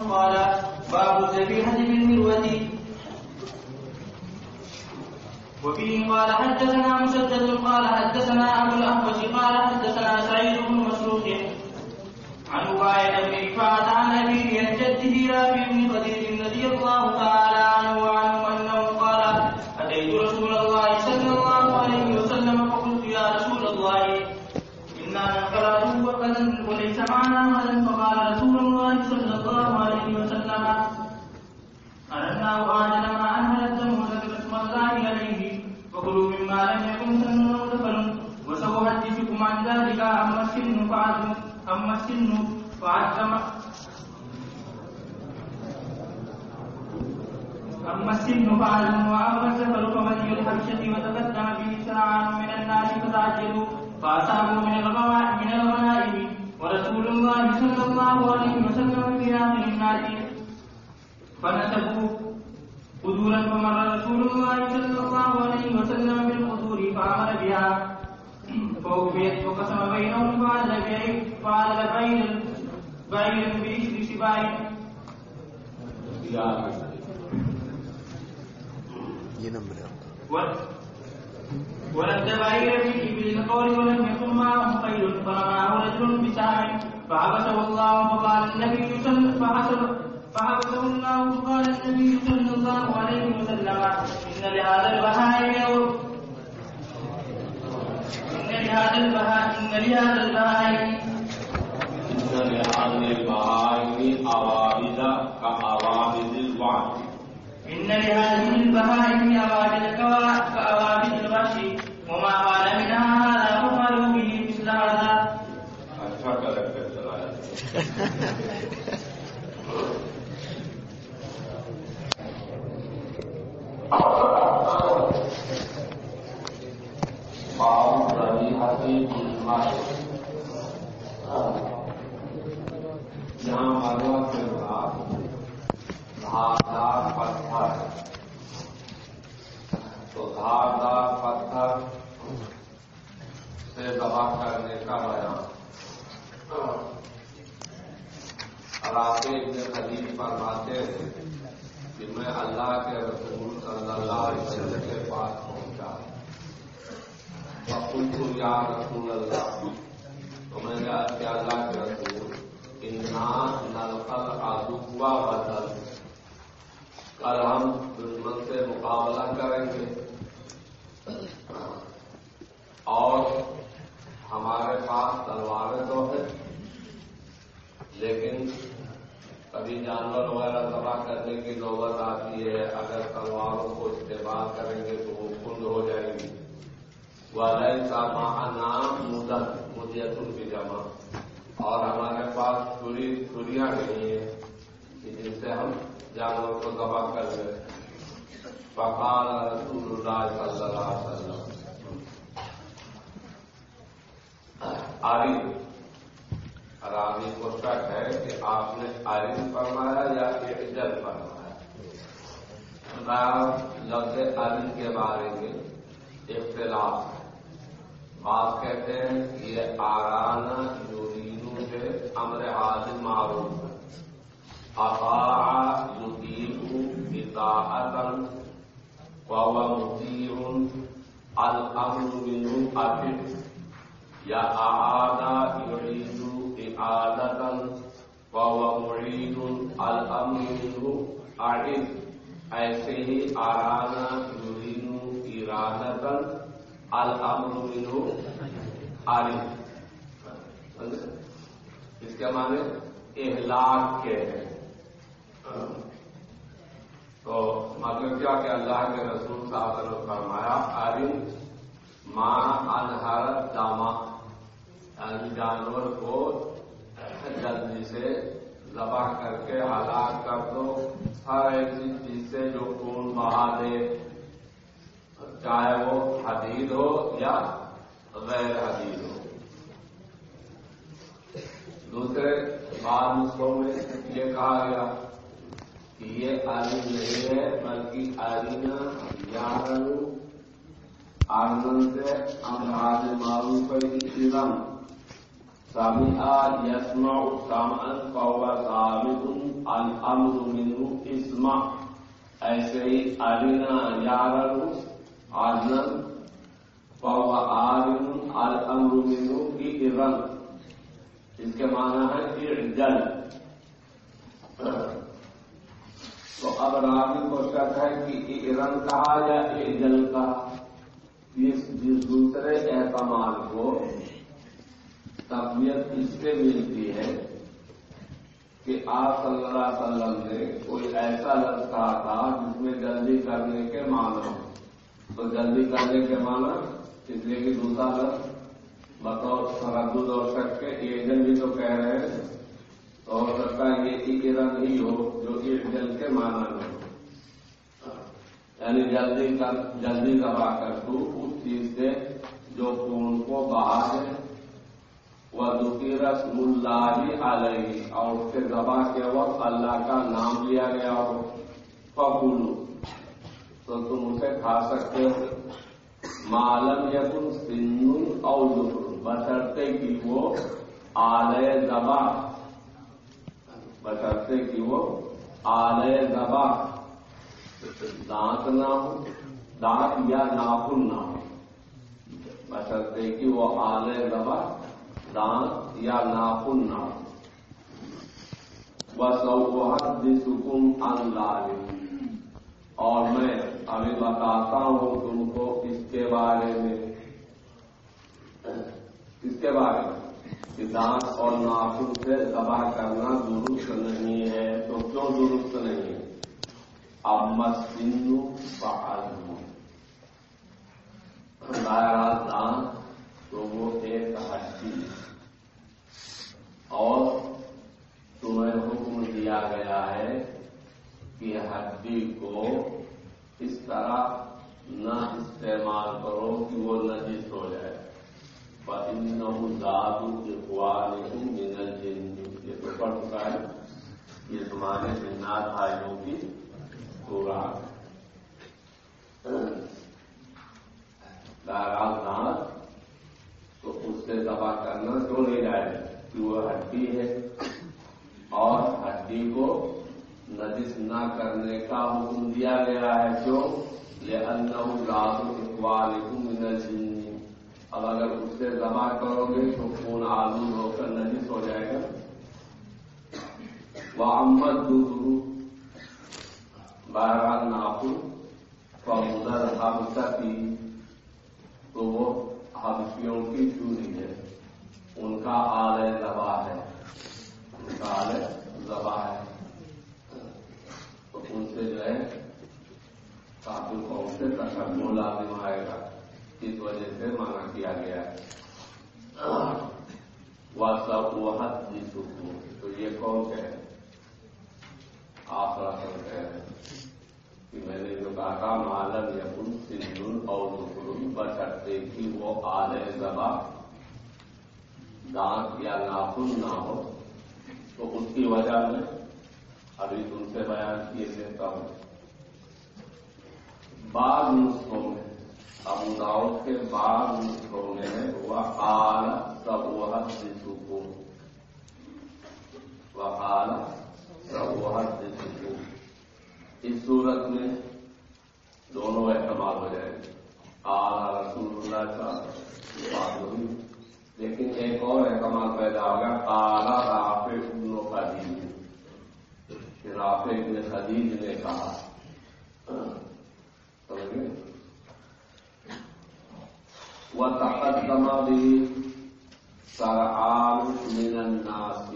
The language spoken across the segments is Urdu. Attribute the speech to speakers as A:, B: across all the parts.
A: قال باب الذبيحة بالمروة وفيه قال حدثنا مسدد قال حدثنا أبو الأحوص قال حدثنا سعيد السن فعدم أما السن فعدم وأما السفر فمدي الحبشة وتقدم به سرعان من الناس فتعجلوا فأصابوا من من الغنائم ورسول الله صلى الله عليه وسلم في آخر الناس فنسبوا قدورا فمر رسول الله صلى الله عليه وسلم بالقدور فأمر بها وقسم بينهم فعل بعير فعل بعير بعير بإثر سباع
B: یہ نمبر ہے۔
A: ولد بعير في إبل القول ولم يكن معه خيل فرماه رجل بسهم فحبسه الله فقال النبي صلى فحسب فحبسه الله فقال النبي صلى الله عليه وسلم إن لهذا البهائم إن لهذا البهائم إن لهذا البهائم
C: إن لهذه البهائم أوابد كأوابد الوعد
A: إن لهذه البهائم أوابد كوا- كأوابد الوحش. وما قال منها هذا فقالوا به مثل هذا.
C: ذبیحتی بالماء یہاں مروا سے مراد دھاردار پتھر تو دھاردار پتھر سے دبا کرنے کا بیان رابطے ابن خدیج فرماتے ہیں کہ میں اللہ کے رسول صلی اللہ علیہ وسلم کے پاس پہنچا وقلت یا رسول اللہ۔ تو میں نے عرض کیا اللہ کے رسول انا نلقل آدوا بدل کل ہم دشمن سے مقابلہ کریں گے۔ اور ہمارے پاس تلواریں تو ہیں، لیکن کبھی جانور وغیرہ تباہ کرنے کی نوبت آتی ہے۔ اگر تلواروں کو استعمال کریں گے تو وہ کند ہو جائیں گی۔ والد نام مدن مدیت کی جمع۔ اور ہمارے پاس چھری چھریاں نہیں ہیں کہ جن سے ہم جانور کو تباہ کر لیں۔ فقال رسول اللہ صلی اللہ علیہ وسلم۔ عارف راوی کو شک ہے کہ آپ نے عارف فرمایا یا اجل فرمایا۔ لفظ عارف کے بارے میں اختلاف ہے بات کہتے ہیں کہ یہ آرانہ یورینو سے امر حاضر معروف ہے۔ اطاع یطیع اطاعتن وهو مطیع الامر منه یا اعاد یعید اعادتن وهو معید الامر منه ایسے ہی آرانہ یورینو ارادتن الامر منه اس کے معنی اہلاک کے ہیں تو مطلب کیا کہ اللہ کے رسول صاحب نے فرمایا عارف ماں انہارت داما۔ یعنی جانور کو جلدی سے ذبح کر کے ہلاک کر دو۔ ہر ایسی چیز سے جو خون بہا دے۔ چاہے وہ حدید ہو یا غیر حدید ہو۔ دوسرے بعض نسخوں میں یہ کہا گیا کہ یہ عالم نہیں ہے، بلکہ آرینہ یارن آرمن سے امراض معروف سرم سامعا یسمع سامعا فهو ثابت الامر منو اسما ایسے ہی ارینا یارن آجن فهو عالم الامر منو کی ارن اس کے معنی ہے اعجل تو اب راوی کو شک ہے کہ ارن کہا یا اعجل کہا؟ جس جس دوسرے احتمال کو تقویت اس سے ملتی ہے کہ آپ صلی اللہ علیہ وسلم نے کوئی ایسا لفظ کہا تھا جس میں جلدی کرنے کے معنی ہو تو جلدی کرنے کے معنی اس لیے کہ دوسرا لفظ بطور تردد اور شک کے ایجن بھی تو کہہ رہے ہیں، تو ہو سکتا ہے یہ ایک نہیں ہو جو ایک جل کے معنی میں ہو۔ یعنی جلدی کر، جلدی دبا کر تو اس چیز سے جو خون کو باہر ہے وہ دوسری رسم اللہ علیہ اور اس کے دبا کے وقت اللہ کا نام لیا گیا ہو۔ پکولو تو تم اسے کھا سکتے ہو۔ معلوم یقن سن اور بشرتے کی وہ آلے دبا بشرتے کی وہ آلے دبا دانت نہ ہو، دانت یا ناخن نہ ہو۔ بشرتے کی وہ آلے دبا دانت یا ناخن نہ ہو۔ بس وحد سکم ان اور میں ابھی بتاتا ہوں تم کو اس کے بارے میں۔ اس کے بارے میں۔ کہ دانت اور ناخن سے دبا کرنا درست نہیں ہے، تو کیوں درست نہیں ہے؟ اب مسنو بحال ہوں دائرہ دانت تو وہ ایک ہڈی اور تمہیں حکم دیا گیا ہے کہ ہڈی کو اس طرح نہ استعمال کرو کہ وہ نجس ہو جائے۔ دادو کے نہیں جن یہ تو پڑھ چکا ہے۔ یہ تمہارے جنات بھائیوں کی خوراک۔ دانت تو اس سے دبا کرنا کیوں نہیں جائے؟ کہ وہ ہڈی ہے۔ اور ہڈی کو نجس نہ کرنے کا حکم دیا گیا ہے جو یہ اقبال اب اگر اس سے جمع کرو گے تو خون آلو ہو کر نجس ہو جائے گا۔ وہ امت دوسرو بارہ ناپو فمدر حبسہ کی تو وہ حبشیوں کی چوری ہے۔ ان کا آلے دبا ہے۔ ان کا آلے دبا ہے۔ ان سے جو ہے کافی قوم سے تشکر لازم آئے گا۔ اس وجہ سے مانا کیا گیا۔ سب وہ جی سکوں تو یہ کون کہ آپ کہہ رہے کہ میں نے جو کہا تھا، مالن یا کن سندھ اور دکھن بچتے کہ وہ آلے زبا دانت یا ناخن نہ ہو۔ تو اس کی وجہ میں ابھی تم سے بیان کیے دیتا ہوں بعض نسخوں میں، ابو داؤد کے بعد نسخوں میں وہ آل سب وہ سکون وہ آل سب وہ سکون اس صورت میں دونوں احتمال ہو جائے گے۔ آل رسول اللہ کا بات ہوگی۔ لیکن ایک اور احتمال پیدا ہوگا آلہ رافع ابن خدیج رافع ابن خدیج نے کہا سمجھ وتقدم به سرعان من الناس۔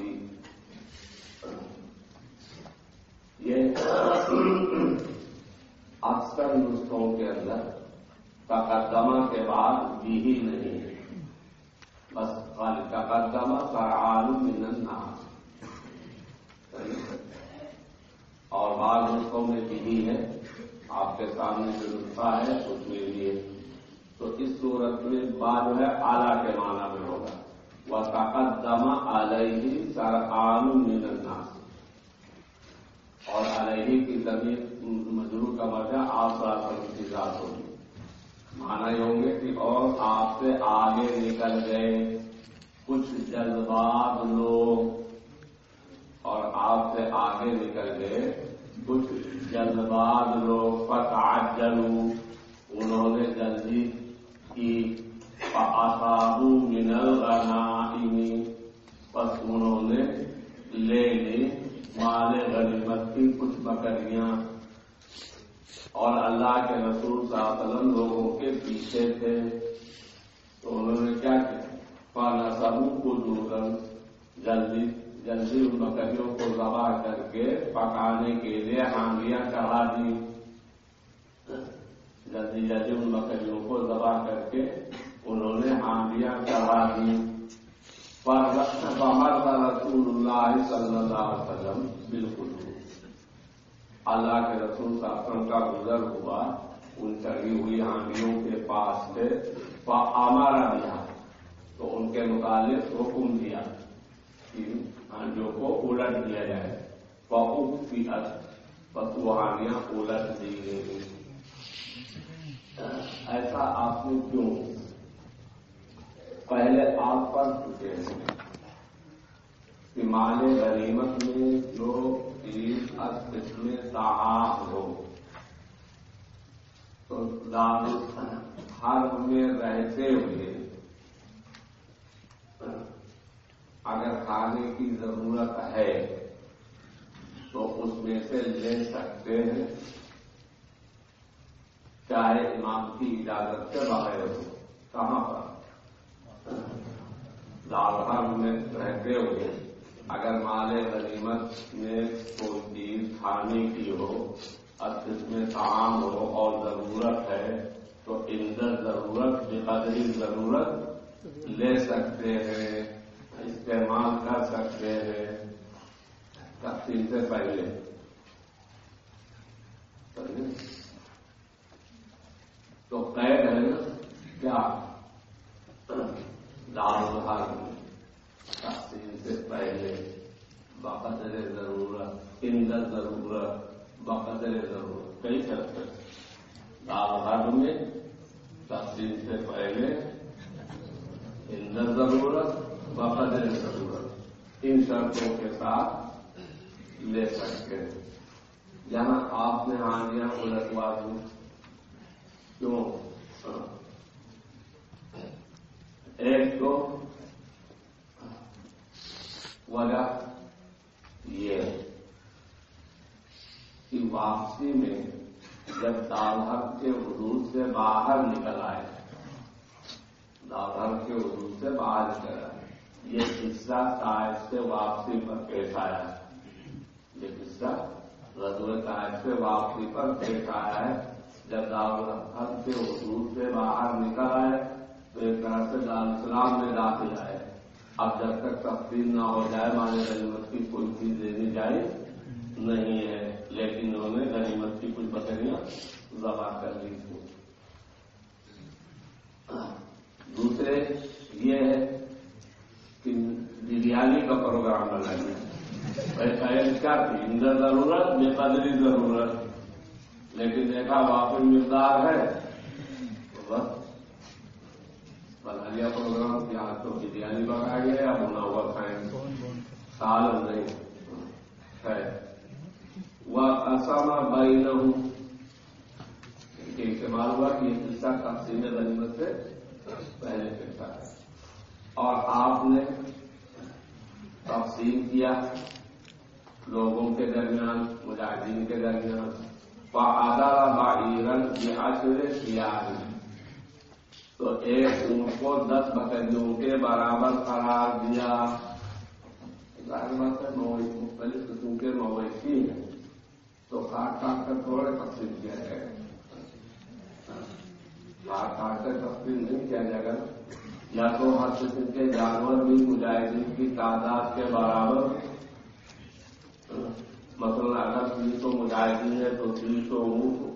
C: یہ اکثر نسخوں کے اندر تقدمہ کے بعد بھی ہی نہیں ہے۔ بس خالی تقدمہ سرعان من الناس۔ اور بعض نسخوں میں بھی ہے۔ آپ کے سامنے جو نسخہ ہے، اس میں بھی ہے۔ تو اس صورت میں بعد جو ہے آلہ کے معنی میں ہوگا۔ وہ تقدمہ علیہ سر عام الناس۔ اور علیہ کی زمین مجرو کا وجہ آپ کی ذات ہوگی۔ مانا یہ ہوں گے کہ اور آپ سے آگے نکل گئے۔ کچھ جذبات لوگ اور آپ سے آگے نکل گئے۔ کچھ جلد باز لوگ فتح انہوں نے جلدی کی۔ منل غنائمی بس انہوں نے لے لی۔ مال غنیمت کی کچھ بکریاں۔ اور اللہ کے رسول صلی اللہ علیہ وسلم لوگوں کے پیچھے تھے۔ تو انہوں نے کیا کیا؟ پانا سبو کو دور جلدی جلدی ان بکریوں کو ذبح کر کے پکانے کے لیے ہانڈیاں چڑھا دی۔ جلدی جلدی ان بکریوں کو ذبح کر کے انہوں نے ہانڈیاں چڑھا دی۔ پر رسول اللہ صلی اللہ علیہ وسلم بالکل اللہ کے رسول شاسن کا گزر ہوا۔ ان چڑھی ہوئی ہانڈیوں کے پاس سے ہمارا دیا تو ان کے متعلق حکم دیا۔ کہ ہانڈیوں کو الٹ دیا جائے۔ بہت فی بس وہ الٹ دی گئی ایسا آپ نے کیوں؟ پہلے آپ پر چکے ہیں کہ مال غنیمت میں جو چیز اس میں صاحب ہو، تو ہر میں رہتے ہوئے اگر کھانے کی ضرورت ہے تو اس میں سے لے سکتے ہیں چاہے امام کی اجازت سے بغیر ہو۔ کہاں پر؟ دال میں رہتے ہوئے۔ اگر مال غنیمت میں کوئی چیز کھانے کی ہو، اور اس میں کام ہو اور ضرورت ہے، تو اندر ضرورت بقدری ضرورت لے سکتے ہیں۔ استعمال کر سکتے ہیں۔ تقسیم سے پہلے۔ تو قید ہے نا، کیا؟ دال بہار میں تقسیم سے پہلے۔ بقدر ضرورت اندر ضرورت بقدر ضرورت۔ کئی شرط دال بہار میں تقسیم سے پہلے اندر ضرورت بقدر ضرورت ان شرطوں کے ساتھ لے سکتے ہیں۔ جہاں آپ نے ہانیاں الٹوا دوں کیوں؟ ایک تو وجہ یہ کہ واپسی میں جب دالہر کے حدود سے باہر نکل آئے دالہر کے حدود سے باہر نکل آئے۔ یہ قصہ طائف سے واپسی پر پیش آیا ہے۔ یہ قصہ رضو طائف سے واپسی پر پیش آیا ہے۔ جب دار حد کے حدود سے باہر نکل آئے، تو ایک طرح سے دار اسلام میں داخل آئے۔ اب جب تک تفصیل نہ ہو جائے، مانے غنیمت کی کوئی چیز دینی جائے نہیں ہے۔ لیکن انہوں نے غنیمت کی کچھ بکریاں ذبح کر لی تھی دوسرے یہ ہے بریانی کا پروگرام بنائیے کیا تھی اندر ضرورت بے قدری ضرورت۔ لیکن دیکھا واپس مقدار ہے۔ تو بس بنا لیا پروگرام کیا تو بریانی پکائے گئے یا بنا ہوا کھائیں سال نہیں ہے وہ اسامہ بائی نہ ہوں استعمال ہوا کہ یہ قصہ تقسیم غنیمت سے پہلے پیشہ ہے اور آپ نے تقسیم کیا لوگوں کے درمیان، مجاہدین کے درمیان۔ آدھا باہرن یہ آشر کیا تو ایک ان کو دس بکریوں کے برابر قرار دیا۔ مختلف قسم کے مویشی ہیں۔ تو کاٹ کاٹ کر تھوڑے تقسیم کیا جائے گا کاٹ کاٹ کر تقسیم نہیں کیا جائے گا۔ یا تو ہر قسم کے جانور بھی مجاہدین کی تعداد کے برابر۔ مثلاً اگر تین سو مجاہدین ہے تو تین سو اونٹ۔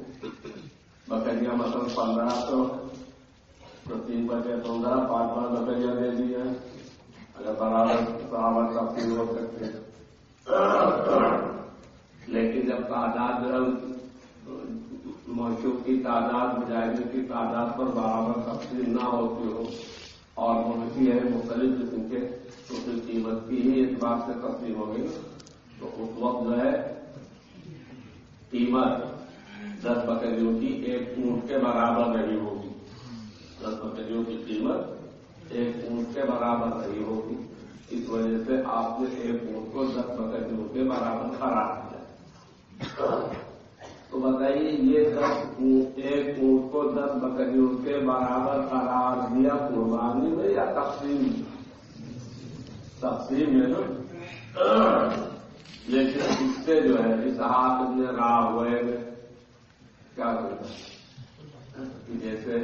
C: بکریاں مثلاً پندرہ سو۔ تو تین بچے پندرہ، پانچ پانچ بکریاں دے دی ہیں۔ اگر برابر برابر تفصیل ہو سکتے ہیں۔ لیکن جب تعداد موشوں کی تعداد، مجاہدین کی تعداد پر برابر تفصیل نہ ہوتی ہو اور مویشی ہے مختلف قسم کے، تو پھر قیمت کی ہی اعتبار سے تقسیم ہوگی۔ تو اس وقت جو ہے، قیمت دس بکریوں کی ایک اونٹ کے برابر نہیں ہوگی۔ دس بکریوں کی قیمت ایک اونٹ کے برابر نہیں ہوگی۔ اس وجہ سے آپ نے ایک اونٹ کو دس بکریوں کے برابر خراب کیا تو بتائیے، یہ دس ایک اونٹ کو دس بکریوں کے برابر قرار دیا قربانی میں یا تقسیم تقسیم ہے نا لیکن اس سے جو ہے، اس ہاتھ میں راہ ہوئے، کیا کرتا جیسے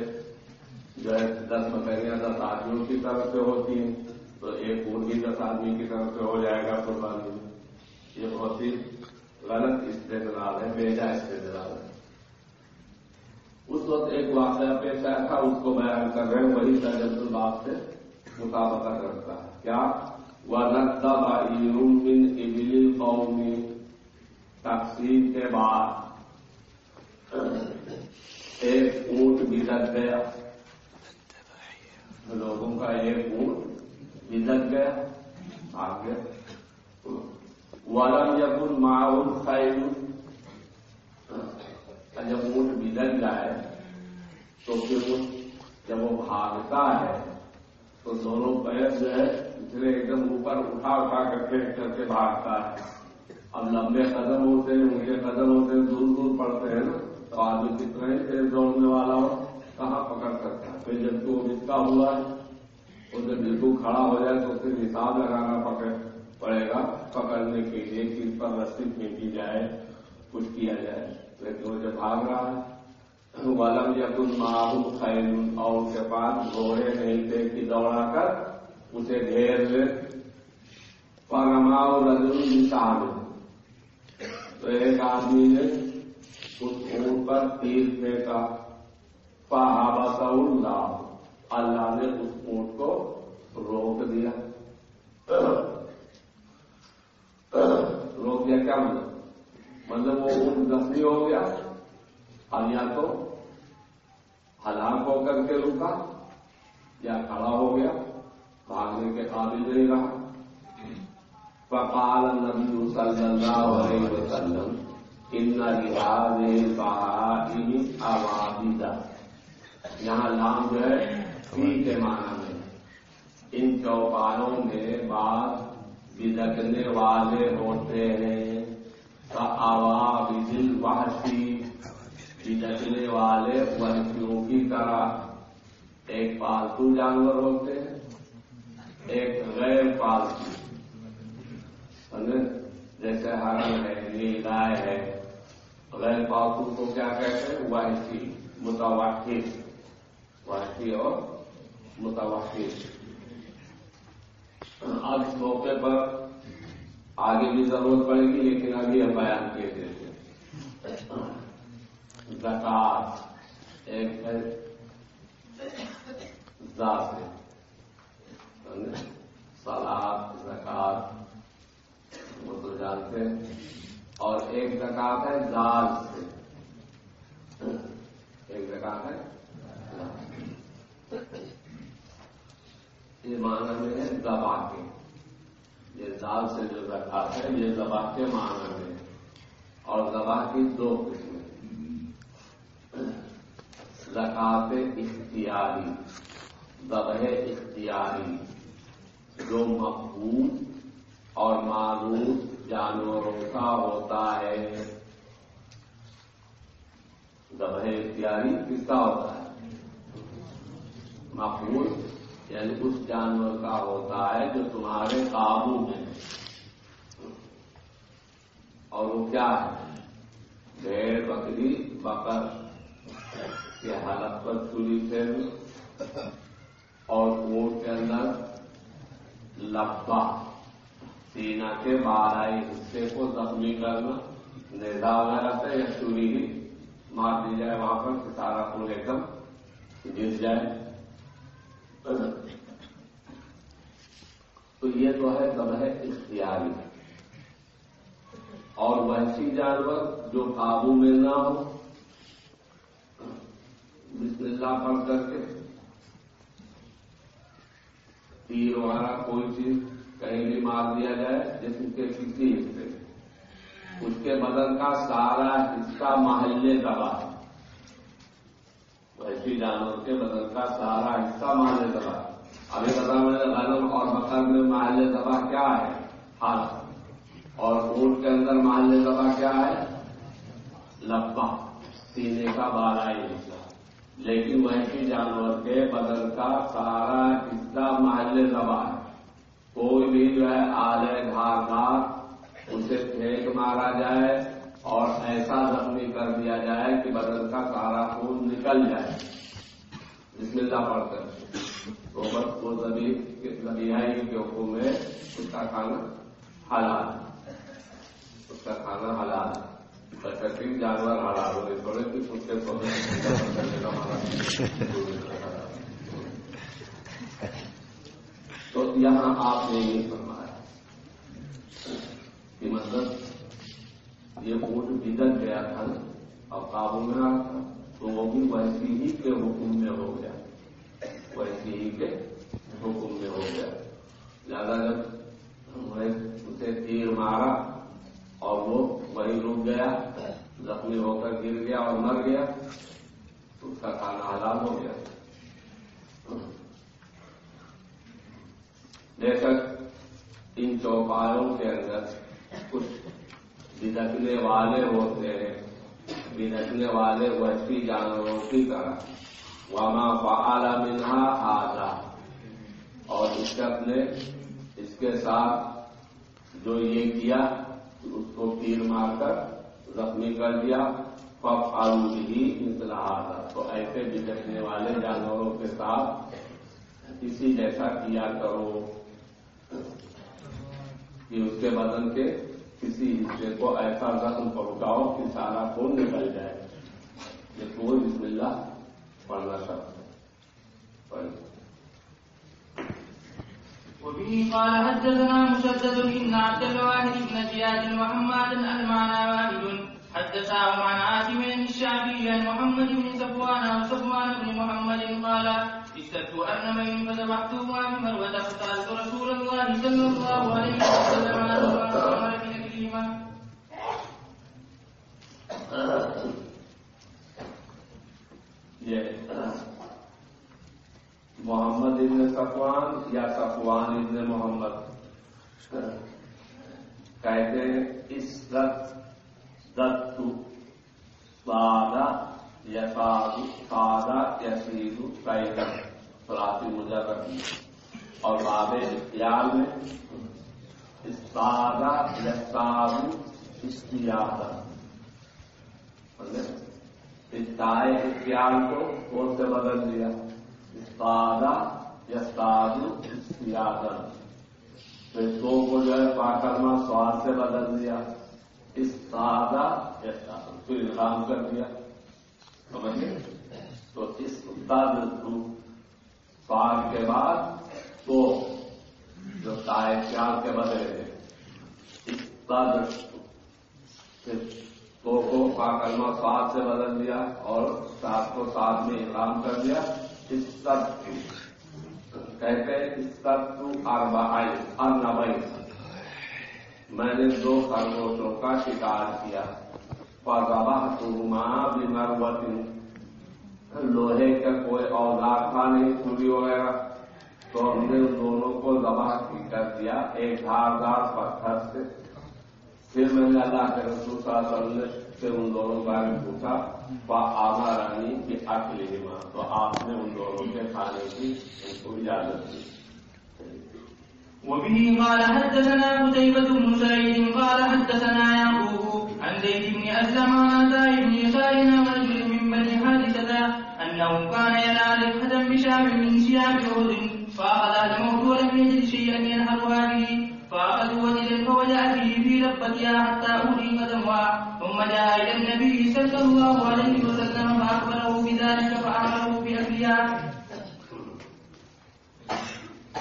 C: جو ہے، دس بکریاں دس آدمیوں کی طرف سے ہوتی ہیں، تو ایک اونٹ بھی دس آدمی کی طرف سے ہو جائے گا قربانی میں۔ یہ بہت ہی غلط استدلال ہے، بیجا استدلال ہے۔ اس وقت ایک واقعہ پیش آیا تھا، اس کو بیان کر رہے ہیں۔ وہی سجد الباب سے مطابقت رکھتا ہے۔ کیا؟ من ابل قومی تقسیم کے بعد ایک اونٹ بھدک گیا۔ لوگوں کا ایک اونٹ بھدک گیا، آگ گیا۔ ولم یقن معاون خیر جب اونٹ بھدک جائے تو پھر جب وہ بھاگتا ہے تو دونوں پیر جو ہے پچھلے ایک دم اوپر اٹھا اٹھا کر پھینک کر کے بھاگتا ہے۔ اب لمبے قدم ہوتے ہیں اونچے قدم ہوتے ہیں، دور دور پڑتے ہیں نا۔ تو آدمی کتنا ہی تیز دوڑنے والا ہو، کہاں پکڑ سکتا ہے؟ پھر جب تو رکتا ہوا ہے اسے بالکل کھڑا ہو جائے تو اسے حساب لگانا پکڑ پڑے گا۔ پکڑنے کے لیے کس پر رسی پھینکی جائے۔ کچھ کیا جائے۔ لیکن وہ جب بھاگ رہا ہے ولم یقن معاہم خیر اور ان کے پاس گھوڑے نہیں تھے کہ دوڑا کر، اسے گھیر لے۔ پرما رجل نشان تو ایک آدمی نے اس اونٹ پر تیر پھینکا۔ فہابت اللہ۔ اللہ نے اس اونٹ کو روک دیا۔ روک دیا کیا مطلب؟ مطلب وہ اونٹ زخمی ہو گیا اب یا تو ہلاک ہو کر کے رکا یا کھڑا ہو گیا، بھاگنے کے قابل نہیں رہا۔ فقال النبی صلی اللہ علیہ وسلم، ان آبادی یہاں لام جو ہے پی کے معنی میں۔ ان چوپالوں میں بعض بدکنے والے ہوتے ہیں۔ آواز دل وحشی بھٹکنے والے ورکیوں کی طرح ایک پالتو جانور ہوتے ہیں، ایک غیر پالتو۔ جیسے ہرن ہے نیلائے ہے، غیر پالتو کو کیا کہتے ہیں؟ واحسی متوقع واحسی اور متوقع اب اس موقع پر آگے بھی ضرورت پڑے گی، لیکن ابھی ہم بیان کیے دیتے زکات ایک ہے۔ سلاد زکات، وہ تو جانتے ہیں۔ اور ایک زکات ہے دال سے۔ ایک زکات ہے۔ یہ معنی میں ہے دبا کے۔ یہ دال سے جو زکات ہے، یہ دبا کے معنی میں اور دبا کی دو قسم زکات اختیاری، ذبح اختیاری، جو مقبول اور معروف جانوروں کا ہوتا ہے۔ ذبح اختیاری کس کا ہوتا ہے؟ مقبول۔ یعنی اس جانور کا ہوتا ہے جو تمہارے قابو میں اور وہ کیا ہے؟ بھیڑ، بکری، بکر کے حالت پر چوری سے اور اونٹ کے اندر لبا، سینا کے بارائی حصے کو زخمی کرنا نیزا وغیرہ سے یا چوری ہی مار دی جائے وہاں پر، ستارہ پور ایک دم گر جائے۔ تو یہ تو ہے سب ہے اختیاری۔ اور وحشی جانور جو قابو میں نہ ہو بسم اللہ پڑھ کر کے، تیر وغیرہ کوئی چیز کہیں بھی مار دیا جائے جیسے کہ کسی حصے اس کے بدن کا سارا حصہ محلے دبا ہے۔ ویسی جانور کے بدن کا سارا حصہ محلے دبا ابھی بتا میں نے غنم اور بکر میں محلے دبا کیا ہے؟ ہاتھ اور اونٹ کے اندر محلے دبا کیا ہے؟ لبا سینے کا بارائی حصہ لیکن ویسی جانور کے بدن کا سارا حصہ محلے دبا ہے۔ کوئی بھی جو ہے آلے دھار دار اسے پھینک مارا جائے اور ایسا زخمی کر دیا جائے کہ بدن کا سارا خون نکل جائے۔ بسم اللہ پڑھ کر تو بس وہ زبی کے حکم میں اس کا کھانا حلال اس کا کھانا حلال ہے۔ جانور حلال ہونے تھوڑے کہ اس کے تو یہاں آپ نے یہ فرمایا کہ مطلب یہ اونٹ بدل گیا تھا اور قابو میں آ تھا تو وہ بھی ویسی ہی کے حکم میں ہو گیا۔ ویسی ہی کے حکم میں ہو گیا۔ زیادہ جب اسے تیر مارا اور وہ وہی رک گیا، زخمی ہو کر گر گیا اور مر گیا، تو اس کا کھانا حلال ہو گیا۔ بے شک ان چوپایوں کے اندر کچھ بدکنے والے ہوتے ہیں بدکنے والے وحشی جانوروں کی طرح۔ وما فعال منہا آدھا اور اس شخص نے اس کے ساتھ جو یہ کیا، اس کو تیر مار کر زخمی کر دیا۔ پپ آلو ہی انتظار تو ایسے بچکنے والے جانوروں کے ساتھ اسی جیسا کیا کرو کہ اس کے بدن کے کسی حصے کو ایسا زخم پہنچاؤ کہ سارا خون نکل جائے۔ یہ کوئی بسم اللہ پڑھنا سکتے
A: وبه قال حدثنا مسدد إن عبد الواحد بن زياد وحماد المعنى واحد. حدثهم عن عاصم الشعبي عن محمد بن صفوان أو صفوان بن محمد قال، اشتدت ان أرنبين فذبحتهما بمروة فسألت رسول الله صلى الله عليه وسلم عن أمر بأكلهما
C: یہ محمد ابن صفوان یا صفوان ابن محمد کہتے ہیں اس دت سادہ یا سادہ یا سیدو قیدر فلاطی مجرد اور باب اختیار میں استادہ یا سادو استیادہ تائے اختیار کو کون سے بدل دیا۔ استادا یستاد استیادن پھر دو کو جو ہے پاکرما سواد سے بدل دیا۔ استادا یستاد پھر الہام کر دیا۔ سمجھے تو اس استاد سواد کے بعد تو جو تائے اختیار کے بدلے ہیں استاد پھر دو کو پاکلمہ سات سے بدل دیا اور سات کو سات میں اقام کر دیا۔ اس سب کہتے اس سب تو اربائی ارنبئی میں نے دو خرگوشوں کا شکار کیا۔ پگبا تما بھی لوہے کا کوئی اوزار تھا نہیں چوری وغیرہ۔ تو ہم نے ان دونوں کو ذبح کر دیا۔ ایک دھاردار پتھر سے۔ پھر میں نے اللہ کے رسول صلی اللہ علیہ وسلم سے ان دونوں کا بھی پوچھا وہ آما رانی کی اکلی ماں۔ تو آپ نے ان دونوں کے کھانے کی ان کو اجازت دی۔
A: وبه قال حدثنا قتيبة بن سعيد، قال حدثنا يعقوب عن زيد بن أسلم عن عطاء بن يسار عن رجل من بني حارثة أنه كان ينال رفحة بشام من شياب أحد فأخذ الموت ولم يجد شيئا ينهرها به فأخذوا وجدا فوجع به في لبتها حتى أهري قدمها ثم جاء إلى النبي صلى الله عليه وسلم فأخبره بذلك فأمره بأكلها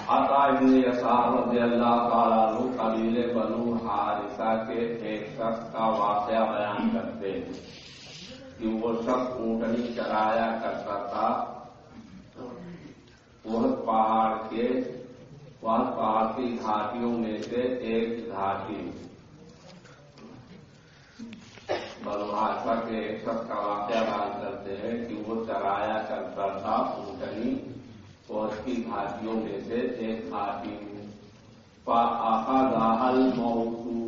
C: عطا ابن یسار رضی اللہ تعالیٰ عنہ قبیل بنو حارثہ کے ایک شخص کا واقعہ بیان کرتے ہیں۔ کہ وہ شخص اونٹنی چرایا کرتا تھا۔ وہ پہاڑ کے وہ پہاڑ گھاٹیوں میں سے ایک گھاٹی بنواسا کے ایک شخص کا واقعہ بیان کرتے ہیں کہ وہ چرایا کرتا تھا اونٹنی فوج کی گھاٹیوں میں سے ایک گھاٹی میں آخا راہل موتو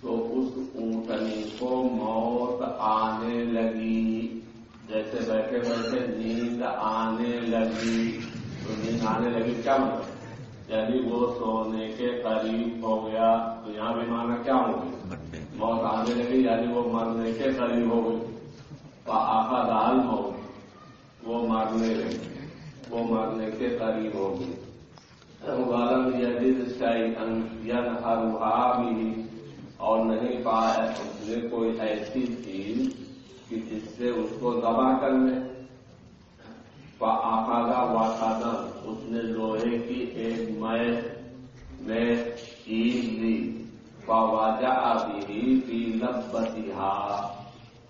C: تو اس اونٹنی کو موت آنے لگی جیسے بیٹھے بیٹھے نیند آنے لگی تو نیند آنے لگی کیا مطلب یعنی وہ سونے کے قریب ہو گیا تو یہاں بھی مانا کیا ہو گئی؟ موت آنے لگی یعنی وہ مرنے کے قریب ہو گئی۔ آخا دال ہو وہ مرنے لگی۔ وہ مرنے کے قریب ہو گئی۔ غالم ہر بھی اور نہیں پایا اس نے کوئی ایسی چیز کہ جس سے اس کو دبا کر لے آخاگا واقع اس نے لوہے کی ایک میں میں چیز لی واجہ آدھی کی لب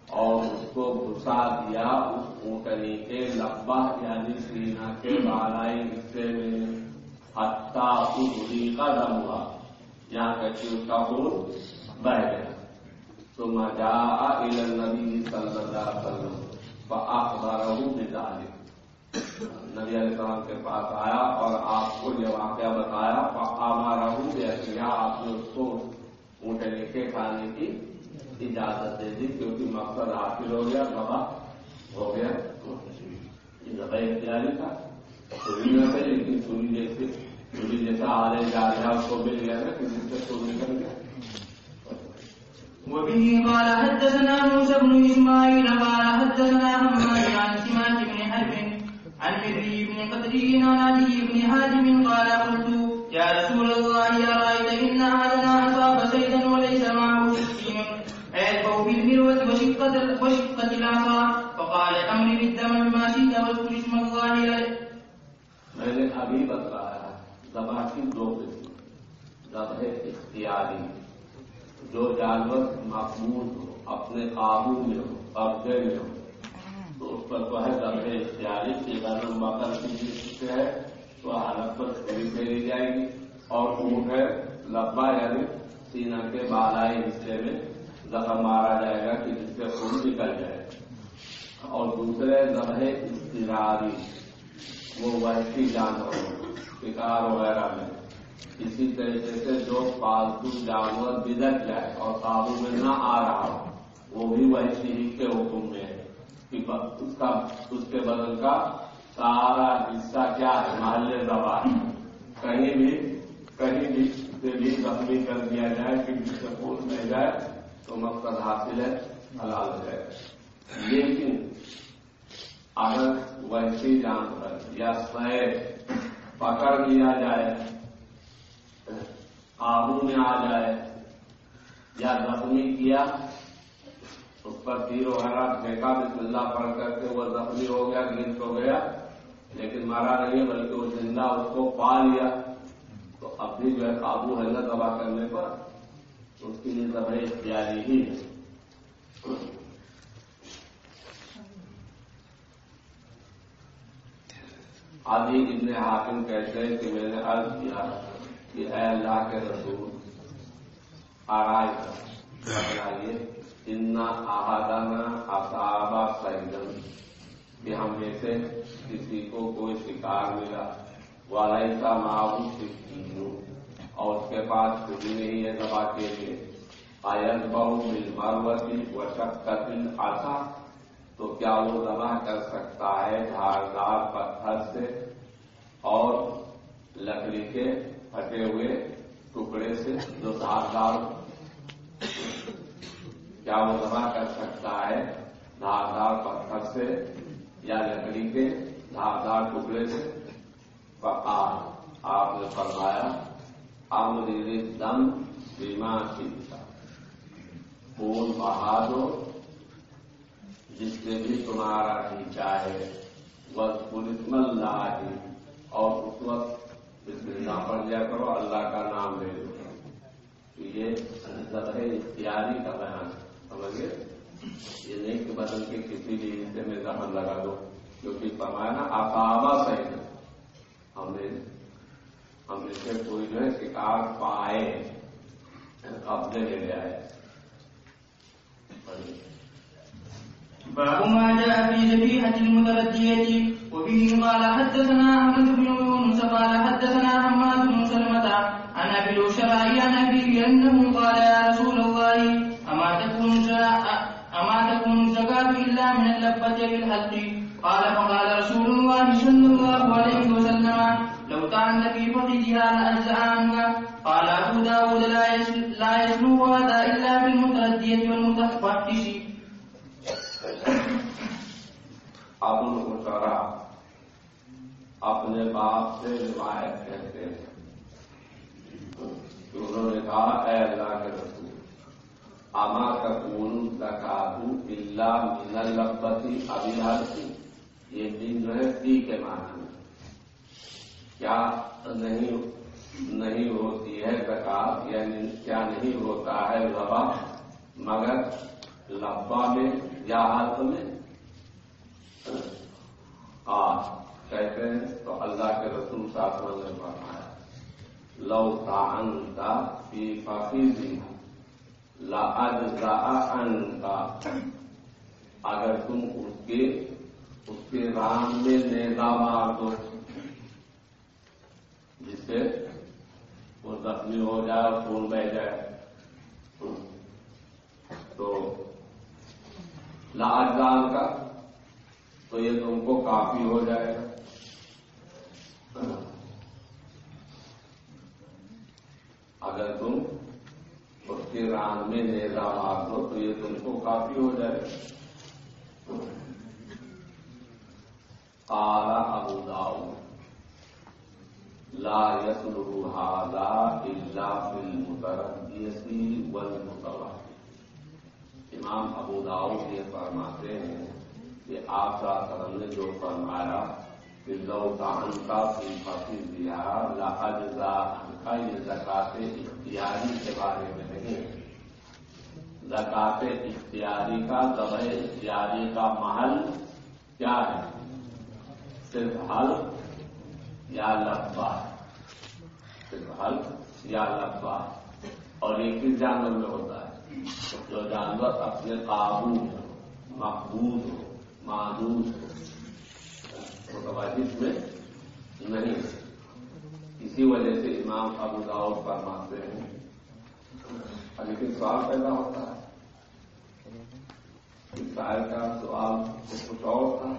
C: اور اس کو گھسا دیا اس اونٹنی کے لبا یعنی سینا کے بالائی حصے میں حتہ اسی کا دم ہوا یہاں تک کہ اس کا خون بہ گیا۔ تو مجا نبی صلی اللہ علیہ وسلم اخبار ہوں نبی علیہ السلام کے پاس آیا اور آپ کو یہ واقعہ بتایا ہمارا ہوں جیسے آپ نے اس کو اونٹے لے کے کھانے کی اجازت دے دی، کیونکہ مقصد حاصل ہو گیا دبا ہو گیا۔ یہ دبا اختیاری تھا۔ چوری نہ تھے، لیکن چوری جیسے چوری جیسا آ رہے جا رہا اس کو مل گیا نا کسی سے چور نکل گیا۔
A: وبه قال حدثنا موسى بن اسماعيل قال حدثنا حماد عن عن مري بن قدري عن علي بن حاتم قال قلت، يا رسول الله، أرأيت إن أحدنا أصاب زيدا وليس معه سكين فيدفع بالمروة وشقة وشقة العصا فقال، أمر بالدم بما شئت واذكر اسم الله عليه
C: میں نے ابھی بتایا دبا کی دو قسم دب ہے اختیاری، جو جانور محفوظ ہو، اپنے قابو میں ہو، قبضے میں ہو۔ تو اس پر ہے اختیاری کے بعد مکر کی ہے، تو حالت پر چھری پھیری جائے گی۔ اور اونٹ ہے، لبا یعنی سینا کے بالائی حصے میں زخم مارا جائے گا کہ جس سے خون نکل جائے۔ اور دوسرے لمحے استراری وہ وحشی جانور، شکار وغیرہ میں۔ اسی طریقے سے جو پالتو جانور بدک جائے اور قابو میں نہ آ رہا ہو، وہ بھی وحشی ہی کے حکم میں ہے۔ اس کا اس کے بدن کا سارا حصہ کیا ہے؟ محلے زبان۔ کہیں بھی کہیں بھی سے بھی زخمی کر دیا جائے کہ جس سے جائے، تو مقصد حاصل ہے، حلال ہے۔ لیکن اگر ویسی جانور یا سید پکڑ لیا جائے قابو میں آ جائے یا زخمی کیا اس پر تیر وغیرہ پھینکا بسم اللہ پڑھ کر کے وہ زخمی ہو گیا گرفت ہو گیا۔ لیکن مارا نہیں بلکہ وہ زندہ اس کو پا لیا۔ تو اب بھی جو ہے قابو ہے نا تباہ کرنے پر اس کے لیے سب اختیاری ہی ہے۔ آدھی ابن حاکم کہتے ہیں کہ میں نے عرض کیا کہ اے اللہ کے رسول آرائے۔ آہادانہ اصابہ سیدن کہ ہم میں سے کسی کو کوئی شکار ملا۔ والا کا معاون سکتی اور اس کے پاس کچھ نہیں ہے دبا کے لیے۔ آئند بہو مل مروتی و شکل آسا تو کیا وہ دبا کر سکتا ہے دھاردار پتھر سے؟ اور لکڑی کے پھٹے ہوئے ٹکڑے سے جو دھاردار کیا وہ دبا کر سکتا ہے؟ دھاردار پتھر سے یا لکڑی کے دھاردار ٹکڑے سے؟ آپ نے فرمایا امری دم بیما کی خون بہا دو، جس سے بھی تمہارا ہی چاہے، وقت پولیس مل رہا ہے اور اس وقت جس میں نہ پڑ کرو، اللہ کا نام لے دو یہ ذبح اختیاری کا بیان سمجھے یہ نہیں کہ بدن کے کسی بھی حصے میں زخم لگا دو، کیونکہ فرمایا نا آکابا صحیح ہم نے ہم نے سے کوئی جو ہے شکار پائے یعنی قبضے لے لے آئے۔
A: باب ما جاء في ذبيحة المتردية جی، وبه قال حدثنا أحمد بن يونس قال حدثنا حماد بن سلمة عن أبي الأشراء عن أبيه أنه قال من اللبة بالحلق قال فقال رسول الله صلى الله عليه وسلم، لو طعن في فخذها لأجزأ عنك قال أبو داود، لا لا يسلو هذا إلا بالمتردية والمتفحش
C: ابو الخرا اپنے باپ سے روایت کہتے ہیں کہ انہوں نے کہا اے اللہ کے رسول اما تکون زکاتو اللہ من اللبتی ابھی حلقی یہ دن جو ہے تی کے معنی میں کیا نہیں نہیں ہوتی ہے زکات یعنی کیا نہیں ہوتا ہے لبا مگر لبا میں یا حلق میں؟ آج کہتے ہیں تو اللہ کے رسول صاحب نے فرمایا، لو کا فی فقیزی لا اجزا انتا اگر تم اس کے اس کے رام میں نیزا مار دو، جس سے وہ زخمی ہو جائے اور خون بہ جائے۔ تو لا اجزان کا تو یہ تم کو کافی ہو جائے گا۔ اگر تم اس کے ران میں نیزا مار دو تو یہ تم کو کافی ہو جائے کالا ابو داؤ لا یسلو ہادا الا فل متردیسی ول امام ابو داؤ یہ فرماتے ہیں کہ آپ کا کرم نے جو فرمایا لو دان کا پھنسی دیا لاجزا کا یہ زکات اختیاری کے بارے میں نہیں۔ زکات اختیاری کا ذبح اختیاری کا محل کیا ہے؟ صرف حل یا لبا؟ صرف حل یا لبا؟ اور یہ کس جانور میں ہوتا ہے۔ جو جانور اپنے قابو ہو محبوب ہو معدوس ہو۔ متوازن میں نہیں اسی وجہ سے امام ابو داؤد فرماتے ہیں، لیکن سوال پیدا ہوتا ہے شاعر کا سوال تو کچھ اور تھا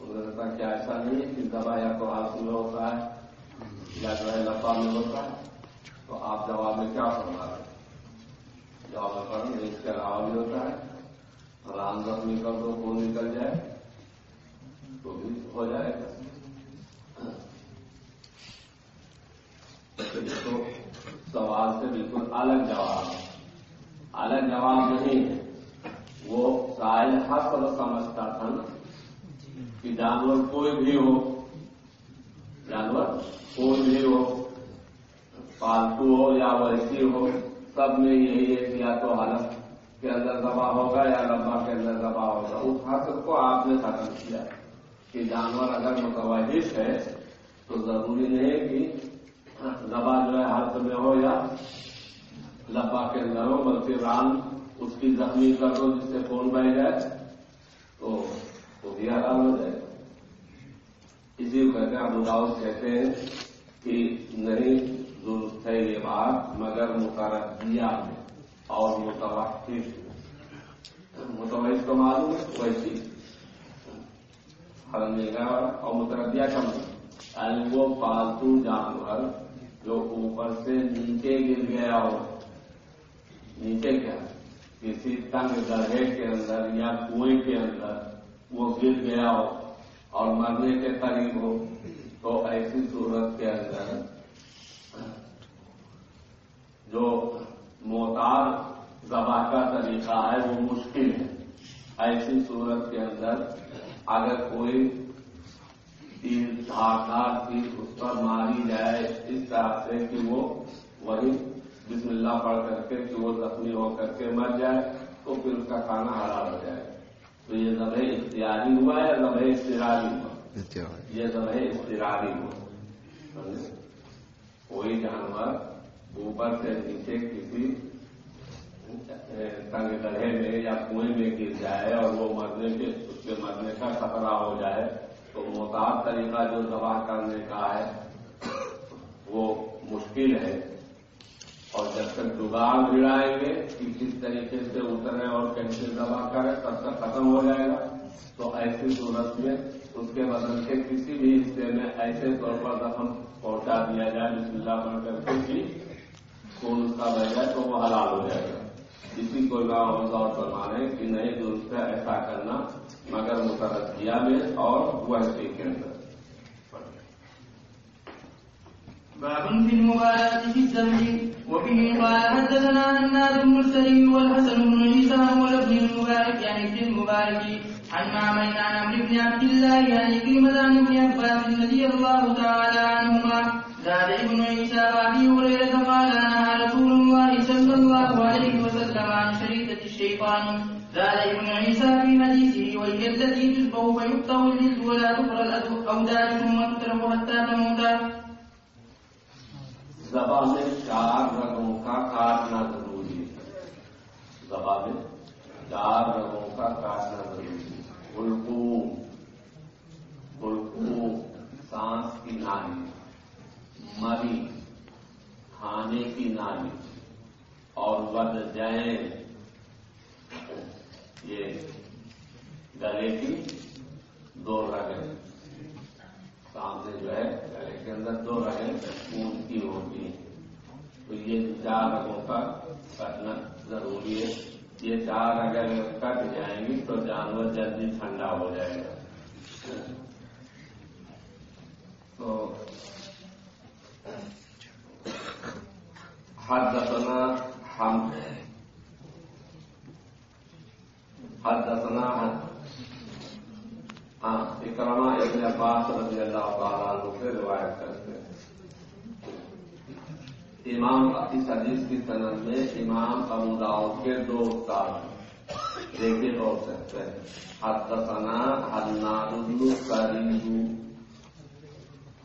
C: انہوں نے کیا ایسا نہیں ہے کہ دوا یا تو ہاتھ میں ہوتا ہے یا جو ہے لفا میں ہوتا ہے۔ تو آپ جواب میں کیا فرما رہے ہیں؟ جواب میں فرم اس کے علاوہ بھی ہوتا ہے رام زخمی کر دو، خون نکل جائے۔ تو بھی ہو جائے گا تو سوال سے بالکل الگ جواب الگ جواب نہیں ہے وہ سائل حق سمجھتا تھا نا کہ جانور کوئی بھی ہو، جانور کوئی بھی ہو پالتو ہو یا ویسی ہو سب میں یہی ہے کہ یا تو حالت کے اندر دبا ہوگا یا لمبا کے اندر دبا ہوگا، اس حاصل کو آپ نے ختم کیا۔ کہ جانور اگر متوجہ ہے تو ضروری نہیں کہ دبا جو ہے ہاتھ میں ہو یا لبا کے اندر ہو بلکہ ران اس کی زخمی کر دو جس سے خون بہ جائے تو وہ بھی آرام ہو جائے اسی کو کہتے ہیں، ابو داؤد کہتے ہیں کہ نہیں درست ہے یہ بات، مگر متردیا میں اور متوقع متوجہ تو معلوم ہے، ویسی۔ ہرنے کا اور متردیا کا مطلب یعنی وہ پالتو جانور جو اوپر سے نیچے گر گیا ہو۔ نیچے کیا؟ کسی تنگ گڑھے کے اندر یا کنویں کے اندر وہ گر گیا ہو اور مرنے کے قریب ہو، تو ایسی صورت کے اندر جو موتار زبا کا طریقہ ہے، وہ مشکل ہے۔ ایسی صورت کے اندر اگر کوئی تیر تیر اس پر ماری جائے اس طرح سے کہ وہ وہی بسم اللہ پڑھ کر کے کہ وہ زخمی ہو کر کے مر جائے تو پھر اس کا کھانا حرام ہو جائے۔ تو یہ ذبح اختیاری ہوا یا ذبح استراری ہوا؟ یہ ذبح استراری ہوا۔ کوئی جانور اوپر سے نیچے کسی تنگ گڑھے میں یا کنویں میں گر جائے اور وہ مرنے کے اس کے مرنے کا خطرہ ہو جائے، تو محتاط طریقہ جو دوا کرنے کا ہے، وہ مشکل ہے۔ اور جب تک جگاڑ بھیڑائیں گے کہ کس طریقے سے اترے اور کیسے دوا کرے تب تک ختم ہو جائے گا۔ تو ایسی صورت میں اس کے بدن کے کسی بھی حصے میں ایسے طور پر دفن پہنچا دیا جائے، بسم اللہ پڑھ کر کے خون اس کا بہ جائے تو وہ حلال ہو جائے گا۔ کسی کو گاؤں طور پر مانے کہ نہیں درست ہے ایسا کرنا مگر مترجیہ میں اور ہوا ویسے کے اندر۔
A: باب في المبالاة في الذبح وبه قال حدثنا الناس بن السري والحسن بن عيسى ولابن المبارك يعني یعنی ابن المبارك عن معمر عن عمرو بن عبد الله يعني یعنی كلمة عن ابن عباس رضي الله تعالى عنهما زاد ابن عيسى وابي هريرة قال نهى رسول الله صلى الله عليه وسلم عن شريدة الشيطان زاد ابن عيسى في حديثه وهي التي تشبه فيقطع الجلد ولا تقرا الاوداد ثم تترك حتى تموت
C: زبا میں چار رگوں کا کاٹنا ضروری ہے۔ زبا میں چار رگوں کا کاٹنا ضروری ہے الکو الکو سانس کی نالی مری کھانے کی نالی اور ود جین یہ گلے کی دو رگیں سامنے جو ہے گلے کے اندر دو رگیں خون کی ہوتی ہیں تو یہ چار رگوں کا کٹنا ضروری ہے یہ چار اگر کٹ جائیں گی تو جانور جلدی ٹھنڈا ہو جائے گا تو حد دسنا ہم حد دسنا ہاں اکرما ابن عباس رضی اللہ تعالیٰ عنہ سے روایت کرتے ہیں۔ امام اس حدیث کی صنعت میں امام ابو داؤد کے دو استاد ہیں۔ دیکھیے روک سکتے ہیں حدثنا حناد سریندو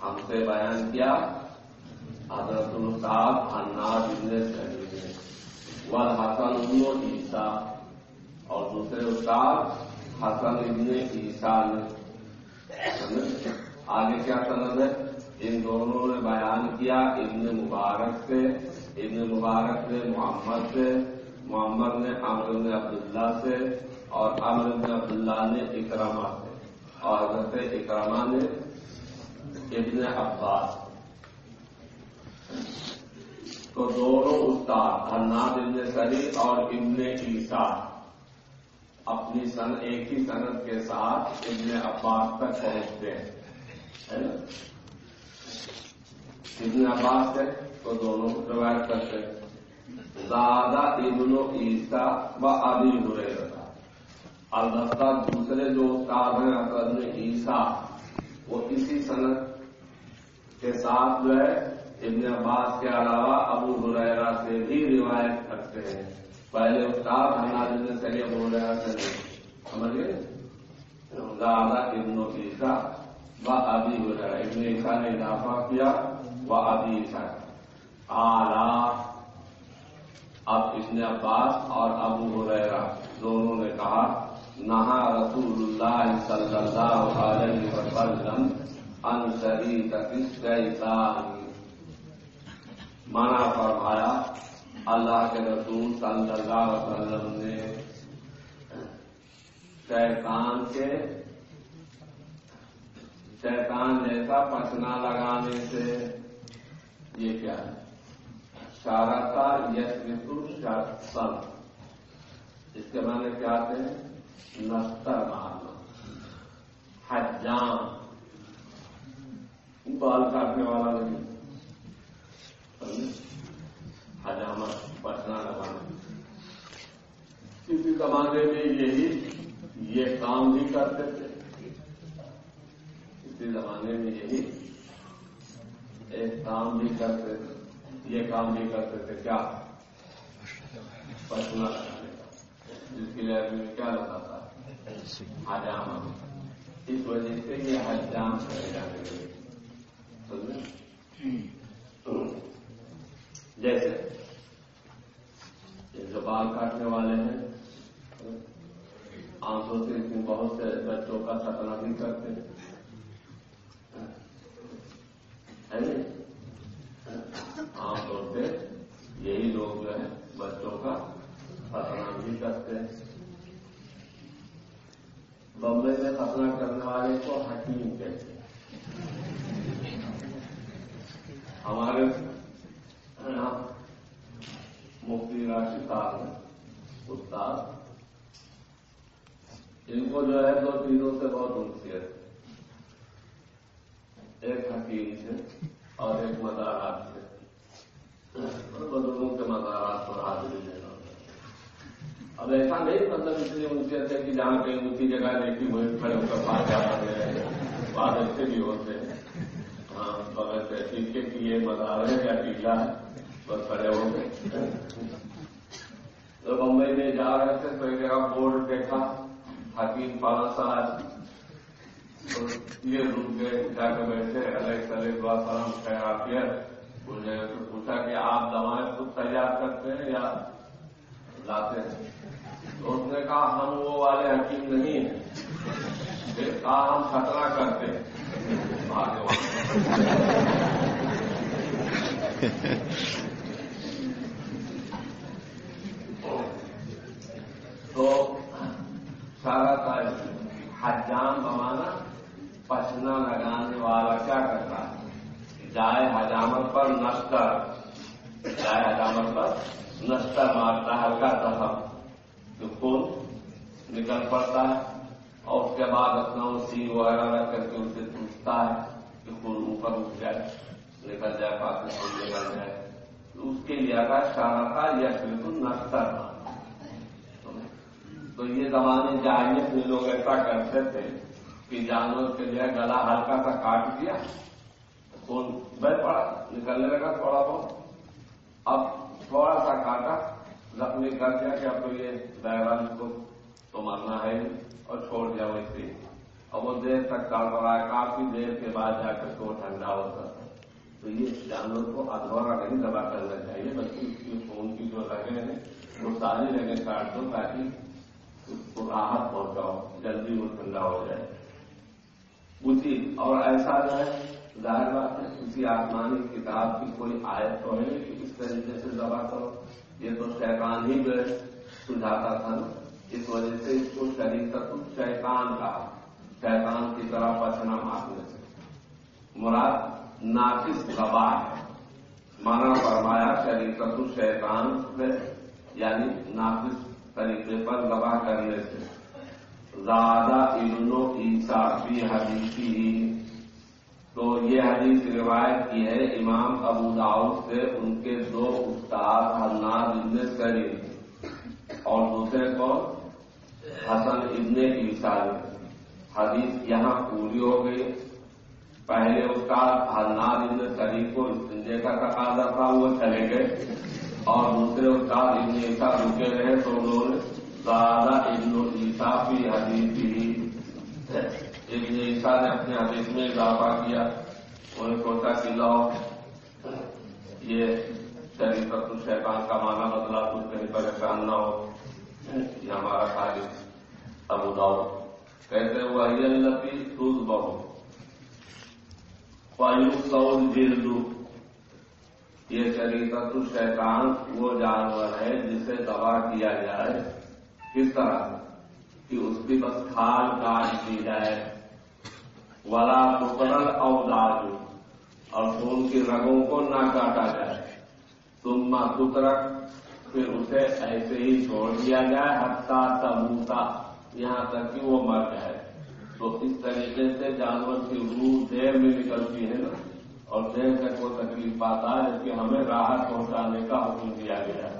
C: ہم سے بیان کیا۔ حضرت الصاب حناد ابن سرید والحسن ابن عیسیٰ۔ اور دوسرے استاد حسن ابن عیسیٰ نے۔ آگے کیا سند ہے؟ ان دونوں نے بیان کیا ابن مبارک سے۔ ابن مبارک نے محمد سے۔ محمد نے عمر بن عبداللہ سے اور عمر بن عبداللہ نے اکرما سے اور حضرت اکرما نے ابن عباس تو دونوں استاد حناد ابن سری اور ابن عیسیٰ اپنی سن ایک ہی صنعت کے ساتھ ابن عباس تک پہنچتے ہیں ابن عباس ہے تو دونوں روایت کرتے ہیں۔ زیادہ ابن و عیسیٰ و ابھی برے البتہ دوسرے جو استاد ہیں حضرت عیسیٰ، وہ اسی صنعت کے ساتھ جو ہے، ابن عباس کے علاوہ ابو حریرا سے بھی روایت کرتے ہیں۔ پہلے استاد حناد نے چلیے ابو حریرا سے نہیں۔ سمجھ گئے ابن و عیسیٰ و ابھی حریرا ابن عیسیٰ نے اضافہ کیا وہ ابھی آلہ اب ابن عباس اور ابو حریرا دونوں نے کہا، نہا رسول اللہ صلی اللہ علیہ وسلم ان شریف منع فرمایا، اللہ کے رسول صلی اللہ علیہ وسلم نے شیطان کے شیطان جیسا پچنا لگانے سے یہ کیا؟ ہے شارتا یس ریتو سن اس کے معنی کیا آتے ہیں نستر مارنا حجام بال کاٹنے والا نہیں۔ حجامت پچنا لگانا کسی زمانے میں یہی، یہ کام بھی کرتے تھے۔ کسی زمانے میں یہی، ایک کام بھی کرتے تھے۔ یہ کام بھی کرتے تھے کیا؟ پچنا لگانے کا جس کے لیے آدمی کیا لگا تھا؟ حجام اس وجہ سے یہ حجام کرے جانے لگے جیسے جو بال آنکھوں سے اس میں بہت سے بچوں کا ختنہ بھی کرتے۔ ہیں عام طور پہ یہی لوگ جو ہے بچوں کا ختنہ بھی کرتے ہیں۔ بمبئی میں ختنہ کرنے والے کو حکیم کہتے ہیں۔ ہمارے مفتی راشد صاحب استاد۔ ان کو جو ہے دو چیزوں سے بہت انسیت ایک حکیم سے۔ اور ایک مزارات سے بزرگوں کے مزارات پر حاضری لینا اب ایسا نہیں مطلب اس لیے انسیت ہے کہ جہاں کہیں اسی جگہ دیکھی ہوئی کھڑے ہو کر پاس جاتا ہے بات ایسے بھی ہوتے ہیں۔ ہاں بغیر سے ٹھیک ہے کہ یہ مزار ہے یا ٹیلا ہے، بس کھڑے ہو گئے۔ تو بمبئی میں جا رہے تھے، تو ایک جگہ بورڈ دیکھا، حکیم پالا صاحب۔ یہ رک گئے جا کے بیٹھے الگ تلے دعا سلام خیرافیت انہوں نے پوچھا کہ آپ دوائیں خود تیار کرتے ہیں یا لاتے ہیں؟ تو اس نے کہا، ہم وہ والے حکیم نہیں ہیں۔ پھر کہا، ہم خطرہ کرتے تو سارا حجام بمانا پسنا لگانے والا کیا کرتا ہے؟ جائے حجامت پر نشتر جائے حجامت پر نشتر مارتا ہے ہلکا دفم تو خون نکل پڑتا ہے، اور اس کے بعد اپنا وہ سی وغیرہ رکھ کر کے اسے پوچھتا ہے کہ خون اوپر اٹھ جائے، نکل جائے پاس خون نکل جائے۔ تو اس کے لیے اگر شارہ تھا یا بالکل نشتر مارتا تو یہ زمانے جاہلیت میں لوگ ایسا کرتے تھے۔ کہ جانور کے جو ہے گلا ہلکا سا کاٹ دیا، خون بہ پڑا، نکلنے لگا تھوڑا بہت۔ اب تھوڑا سا کاٹا زخمی کر دیا کہ اب تو یہ بیران کو تو مرنا ہے اور چھوڑ دیا ویسے اب وہ دیر تک کر رہا ہے، کافی دیر کے بعد جا کر تو ٹھنڈا ہوتا ہے تو یہ جانور کو ادھورا نہیں دبا کرنا چاہیے، بلکہ اس کی خون کی جو لگے ہیں، وہ ساری جگہ کاٹ دو تاکہ اس کو راحت پہنچاؤ جلدی وہ ٹھنڈا ہو جائے۔ اسی اور ایسا جو ہے، ظاہر بات ہے کسی آسمانی کتاب کی کوئی آیت تو ہے، کہ اس طریقے سے دبا کرو۔ یہ تو شیطان ہی جو ہے تھا نا۔ اس وجہ سے اس کو شریر کا شیطان کا شیطان کی طرح پچنا مارنے سے مراد ناقص دبا ہے۔ مانا فرمایا شریر کا شیطان ہے یعنی ناقص طریقے پر دبا کرنے سے زیادہ ابن و بھی حدیثی تو یہ حدیث روایت کی ہے، امام ابو داؤد سے ان کے دو استاد حناد ابن کریم اور دوسرے کو حسن ابن عیسا حدیث یہاں پوری ہو گئی۔ پہلے استاد حناد ابن کریم کو استنجے کا تقاضا تھا، وہ چلے گئے۔ اور دوسرے استاد ابن عیسا رکے رہے تو انہوں نے زیادہ ابن عیسا کی حدیث ابن عیسا نے اپنے حدیث میں اضافہ کیا انہیں سوچا کہ لو، یہ شریف شیطان کا مانا بدلا کچھ کہیں پریشان نہ ہو۔ یہ ہمارا خالد ابو داؤ کہتے وہ لفی سوز بہو پایو سعود جلدو یہ شریفت الشیطان وہ جانور ہے جسے دبا کیا جائے۔ کس طرح کہ اس کی بس کھال کاٹ دی جائے، ولا مقرر اور اور خون کی رگوں کو نہ کاٹا جائے۔ تم کترک پھر اسے ایسے ہی چھوڑ دیا جائے ہتھا تبوتا یہاں تک کہ وہ مر جائے۔ تو اس طریقے سے جانور کی روح دیر میں نکلتی ہے نا، اور دیر تک وہ تکلیف پاتا ہے کہ ہمیں راحت پہنچانے کا حکم دیا گیا ہے۔